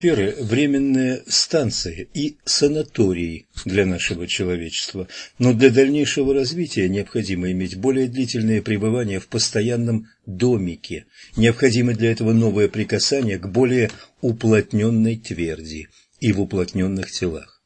Сферы – временные станции и санатории для нашего человечества, но для дальнейшего развития необходимо иметь более длительное пребывание в постоянном домике, необходимо для этого новое прикасание к более уплотненной тверди и в уплотненных телах.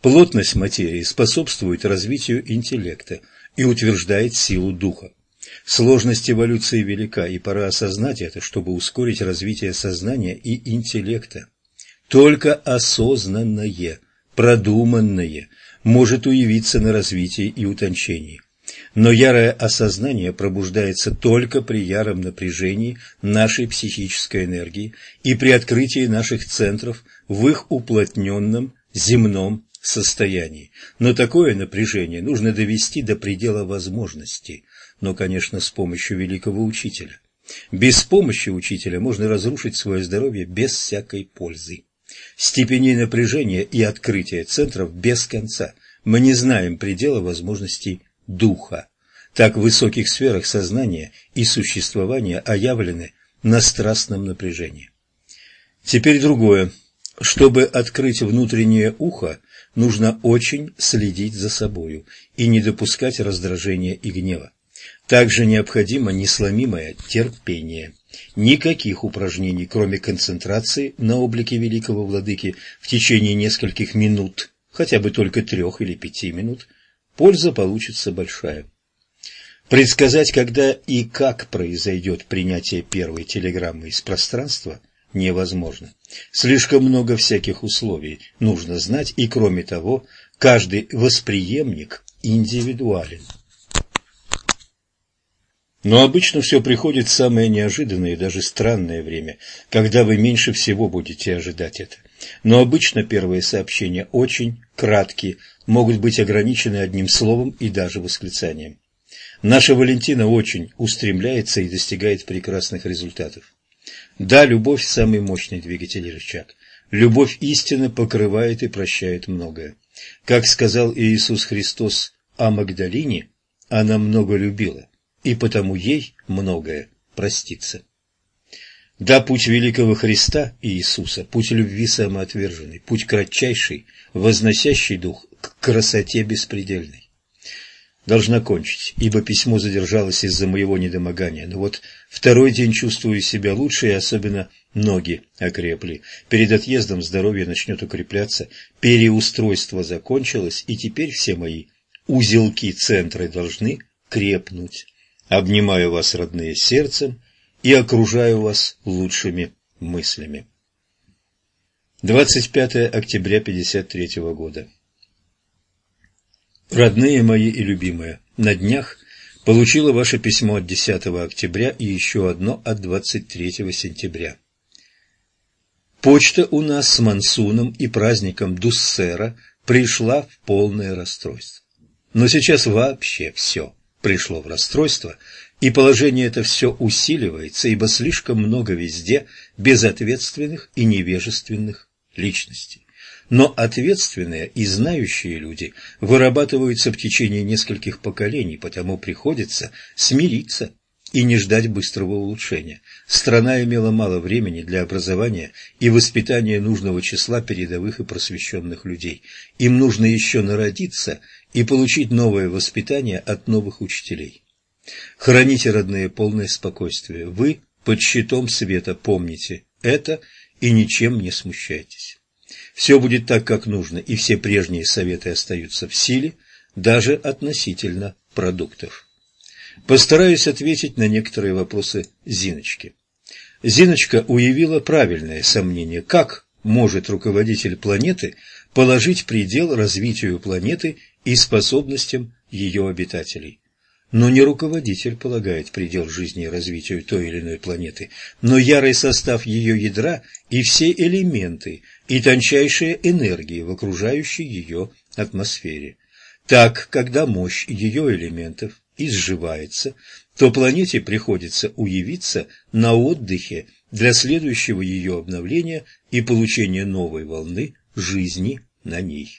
Плотность материи способствует развитию интеллекта и утверждает силу духа. Сложность эволюции велика, и пора осознать это, чтобы ускорить развитие сознания и интеллекта. Только осознанное, продуманное может уявиться на развитии и утончении. Но ярое осознание пробуждается только при яром напряжении нашей психической энергии и при открытии наших центров в их уплотненном земном состоянии. Но такое напряжение нужно довести до предела возможностей, но, конечно, с помощью великого учителя. Без помощи учителя можно разрушить свое здоровье без всякой пользы. Степеней напряжения и открытия центров без конца. Мы не знаем предела возможностей духа. Так в высоких сферах сознания и существования оявлены на страстном напряжении. Теперь другое. Чтобы открыть внутреннее ухо, нужно очень следить за собою и не допускать раздражения и гнева. Также необходимо несломимое терпение. Никаких упражнений, кроме концентрации на облике великого владыки в течение нескольких минут, хотя бы только трех или пяти минут, польза получится большая. Предсказать, когда и как произойдет принятие первой телеграммы из пространства, невозможно. Слишком много всяких условий нужно знать, и кроме того, каждый восприемник индивидуален. Но обычно все приходит в самое неожиданное и даже странное время, когда вы меньше всего будете ожидать это. Но обычно первые сообщения очень краткие, могут быть ограничены одним словом и даже восклицанием. Наша Валентина очень устремляется и достигает прекрасных результатов. Да, любовь – самый мощный двигатель и рычаг. Любовь истины покрывает и прощает многое. Как сказал Иисус Христос о Магдалине, она много любила и потому ей многое простится. Да, путь великого Христа и Иисуса, путь любви самоотверженный, путь кратчайший, возносящий дух к красоте беспредельной. Должна кончить, ибо письмо задержалось из-за моего недомогания, но вот второй день чувствую себя лучше, и особенно ноги окрепли. Перед отъездом здоровье начнет укрепляться, переустройство закончилось, и теперь все мои узелки центры должны крепнуть. Обнимаю вас, родные, сердцем и окружаю вас лучшими мыслями. 25 октября 53 года. Родные мои и любимые, на днях получила ваше письмо от 10 октября и еще одно от 23 сентября. Почта у нас с Мансуном и праздником Дуссера пришла в полное расстройство. Но сейчас вообще все пришло в расстройство, и положение это все усиливается, ибо слишком много везде безответственных и невежественных личностей. Но ответственные и знающие люди вырабатываются в течение нескольких поколений, потому приходится смириться и не ждать быстрого улучшения. Страна имела мало времени для образования и воспитания нужного числа передовых и просвещенных людей. Им нужно еще народиться и получить новое воспитание от новых учителей. Храните, родные, полное спокойствие. Вы под щитом света помните это и ничем не смущайтесь. Все будет так, как нужно, и все прежние советы остаются в силе, даже относительно продуктов. Постараюсь ответить на некоторые вопросы Зиночки. Зиночка уявила правильное сомнение, как может руководитель планеты положить предел развитию планеты и способностям ее обитателей. Но не руководитель полагает предел жизни и развитию той или иной планеты, но ярый состав ее ядра и все элементы и тончайшие энергии в окружающей ее атмосфере. Так, когда мощь ее элементов изживается, то планете приходится уявиться на отдыхе для следующего ее обновления и получения новой волны жизни на ней.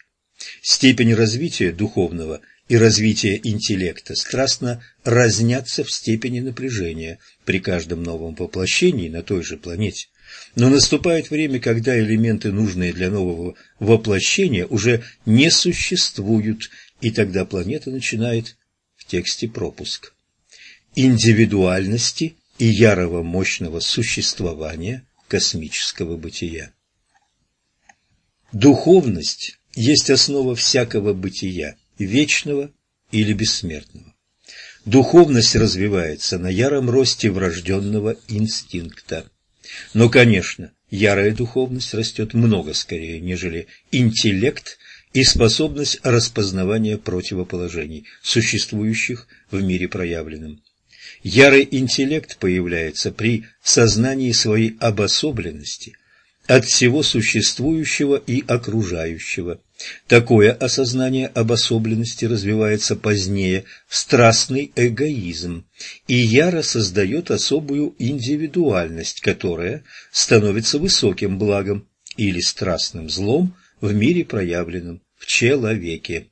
Степень развития духовного и развития интеллекта страстно разнятся в степени напряжения при каждом новом воплощении на той же планете. Но наступает время, когда элементы, нужные для нового воплощения, уже не существуют, и тогда планета начинает тексте пропуск. Индивидуальности и ярого мощного существования космического бытия. Духовность есть основа всякого бытия, вечного или бессмертного. Духовность развивается на яром росте врожденного инстинкта. Но, конечно, ярая духовность растет много скорее, нежели интеллект и способность распознавания противоположений, существующих в мире проявленном. Ярый интеллект появляется при сознании своей обособленности от всего существующего и окружающего. Такое осознание обособленности развивается позднее в страстный эгоизм, и яро создает особую индивидуальность, которая становится высоким благом или страстным злом в мире проявленном в человеке.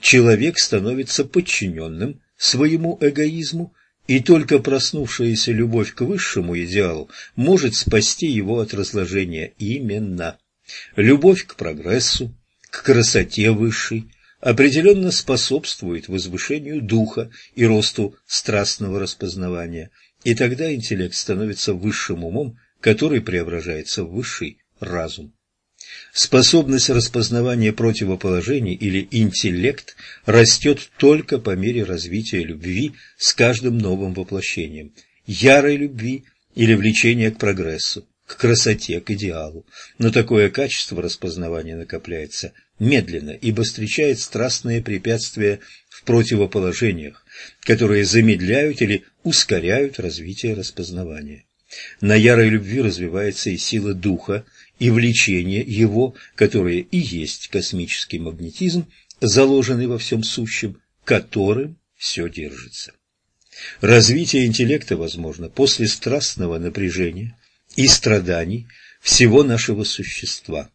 Человек становится подчиненным своему эгоизму и только проснувшаяся любовь к высшему идеалу может спасти его от разложения именно. Любовь к прогрессу, к красоте высшей определенно способствует возвышению духа и росту страстного распознавания, и тогда интеллект становится высшим умом, который преображается в высший разум. Способность распознавания противоположений или интеллект растет только по мере развития любви с каждым новым воплощением, ярой любви или влечения к прогрессу, к красоте, к идеалу. Но такое качество распознавания накопляется медленно, ибо встречает страстные препятствия в противоположениях, которые замедляют или ускоряют развитие распознавания. На ярой любви развивается и сила духа, и влечение его, которое и есть космический магнетизм, заложенный во всем сущем, которым все держится. Развитие интеллекта возможно после страстного напряжения и страданий всего нашего существа.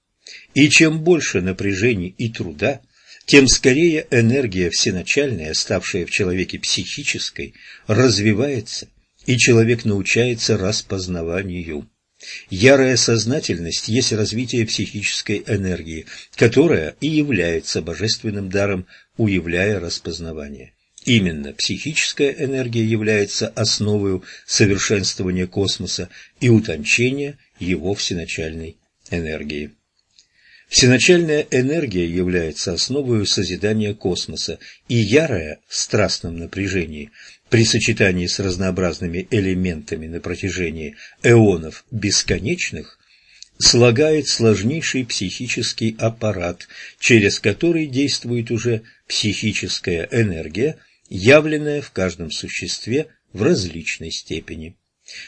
И чем больше напряжений и труда, тем скорее энергия всеначальная, ставшая в человеке психической, развивается, и человек научается распознаванию. Ярая сознательность есть развитие психической энергии, которая и является божественным даром, уявляя распознавание. Именно психическая энергия является основой совершенствования космоса и утончения его всеначальной энергии. Всеначальная энергия является основой созидания космоса, и ярая в страстном напряжении при сочетании с разнообразными элементами на протяжении эонов бесконечных слагает сложнейший психический аппарат, через который действует уже психическая энергия, явленная в каждом существе в различной степени.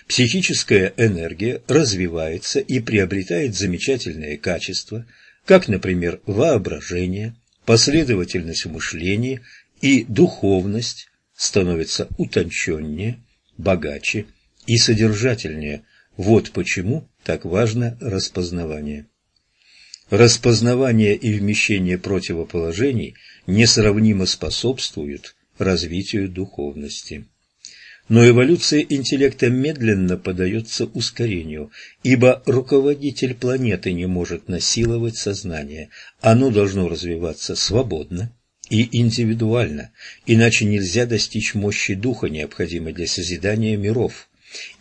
Психическая энергия развивается и приобретает замечательные качества, как, например, воображение, последовательность мышления и духовность, становится утонченнее, богаче и содержательнее. Вот почему так важно распознавание. Распознавание и вмещение противоположений несравнимо способствуют развитию духовности. Но эволюция интеллекта медленно подается ускорению, ибо руководитель планеты не может насиловать сознание, оно должно развиваться свободно, и индивидуально, иначе нельзя достичь мощи духа, необходимой для созидания миров.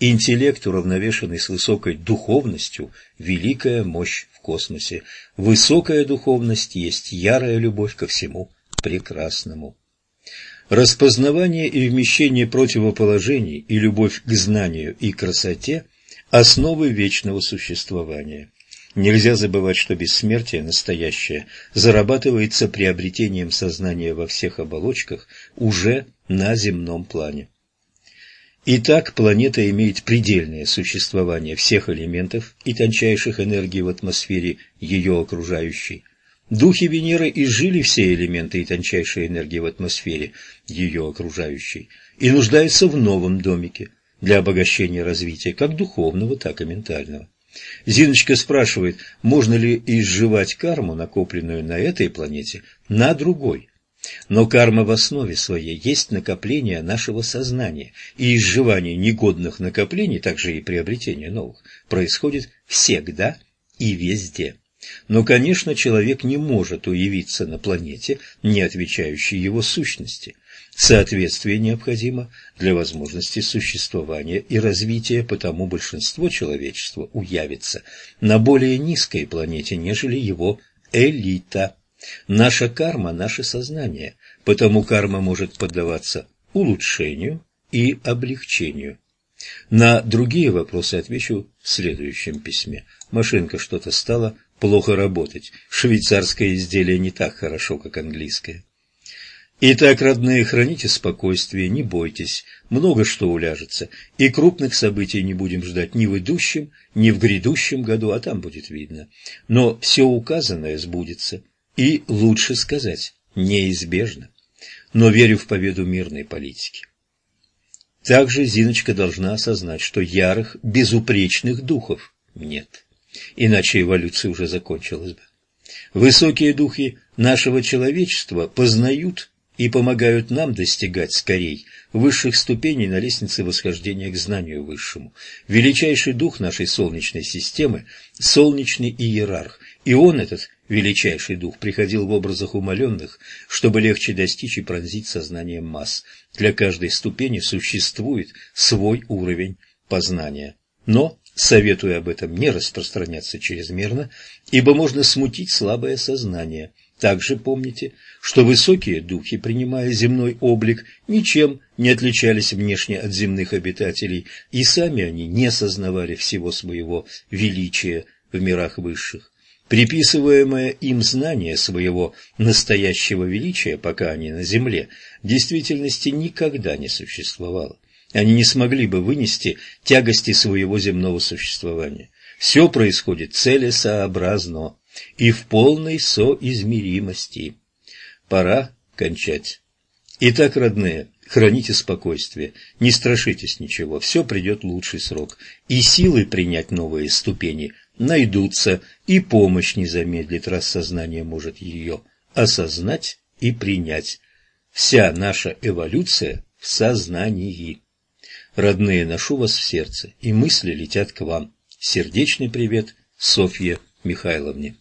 Интеллект, уравновешенный с высокой духовностью, великая мощь в космосе. Высокая духовность есть ярая любовь ко всему прекрасному. Распознавание и вмещение противоположений и любовь к знанию и красоте – основы вечного существования. Нельзя забывать, что бессмертие настоящее зарабатывается приобретением сознания во всех оболочках уже на земном плане. Итак, планета имеет предельное существование всех элементов и тончайших энергий в атмосфере ее окружающей. Духи Венеры изжили все элементы и тончайшие энергии в атмосфере ее окружающей и нуждаются в новом домике для обогащения развития как духовного, так и ментального. Зиночка спрашивает, можно ли изживать карму, накопленную на этой планете, на другой. Но карма в основе своей есть накопление нашего сознания, и изживание негодных накоплений, также и приобретение новых, происходит всегда и везде. Но, конечно, человек не может уявиться на планете, не отвечающей его сущности. Соответствие необходимо для возможности существования и развития, потому большинство человечества уявится на более низкой планете, нежели его элита. Наша карма – наше сознание, потому карма может поддаваться улучшению и облегчению. На другие вопросы отвечу в следующем письме. Машинка что-то стала плохо работать. Швейцарское изделие не так хорошо, как английское. Итак, родные, храните спокойствие, не бойтесь, много что уляжется, и крупных событий не будем ждать ни в идущем, ни в грядущем году, а там будет видно. Но все указанное сбудется, и, лучше сказать, неизбежно. Но верю в победу мирной политики. Также Зиночка должна осознать, что ярых, безупречных духов нет, иначе эволюция уже закончилась бы. Высокие духи нашего человечества познают и помогают нам достигать скорей высших ступеней на лестнице восхождения к знанию высшему. Величайший дух нашей Солнечной системы – солнечный иерарх, и он, этот величайший дух, приходил в образах умаленных, чтобы легче достичь и пронзить сознанием масс. Для каждой ступени существует свой уровень познания. Но советую об этом не распространяться чрезмерно, ибо можно смутить слабое сознание – также помните, что высокие духи, принимая земной облик, ничем не отличались внешне от земных обитателей, и сами они не сознавали всего своего величия в мирах высших. Приписываемое им знание своего настоящего величия, пока они на земле, в действительности никогда не существовало. Они не смогли бы вынести тягости своего земного существования. Все происходит целесообразно и в полной соизмеримости. Пора кончать. Итак, родные, храните спокойствие, не страшитесь ничего, все придет лучший срок, и силы принять новые ступени найдутся, и помощь не замедлит, раз сознание может ее осознать и принять. Вся наша эволюция в сознании. Родные, ношу вас в сердце, и мысли летят к вам. Сердечный привет Софье Михайловне.